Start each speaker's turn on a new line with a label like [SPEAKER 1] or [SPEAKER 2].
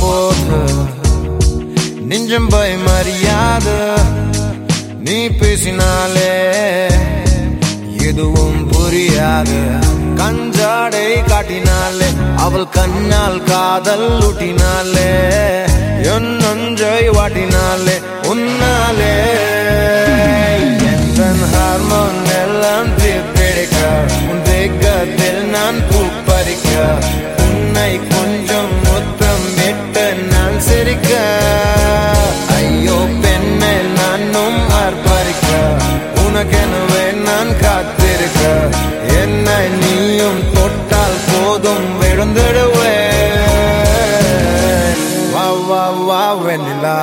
[SPEAKER 1] போது. பார்க்கும்போது நெஞ்சம் பயமறியாத நீ பேசினாலே எதுவும் புரியாது. கஞ்சாடை காட்டினாலே அவள் கண்ணால் காதல் ஊட்டினாலே என் நஞ்சை வாட்டினாலே உன்னாலே. என் ஹார்மோன் எல்லாம் தீர்ப்பிடிக்க உன் வேகத்தில் நான் பூப்பறிக்க காத்திருக்க. என்ன நீயும் தொட்டால் போதும் விழுந்துடுவே. வா வா வா வெண்ணிலா.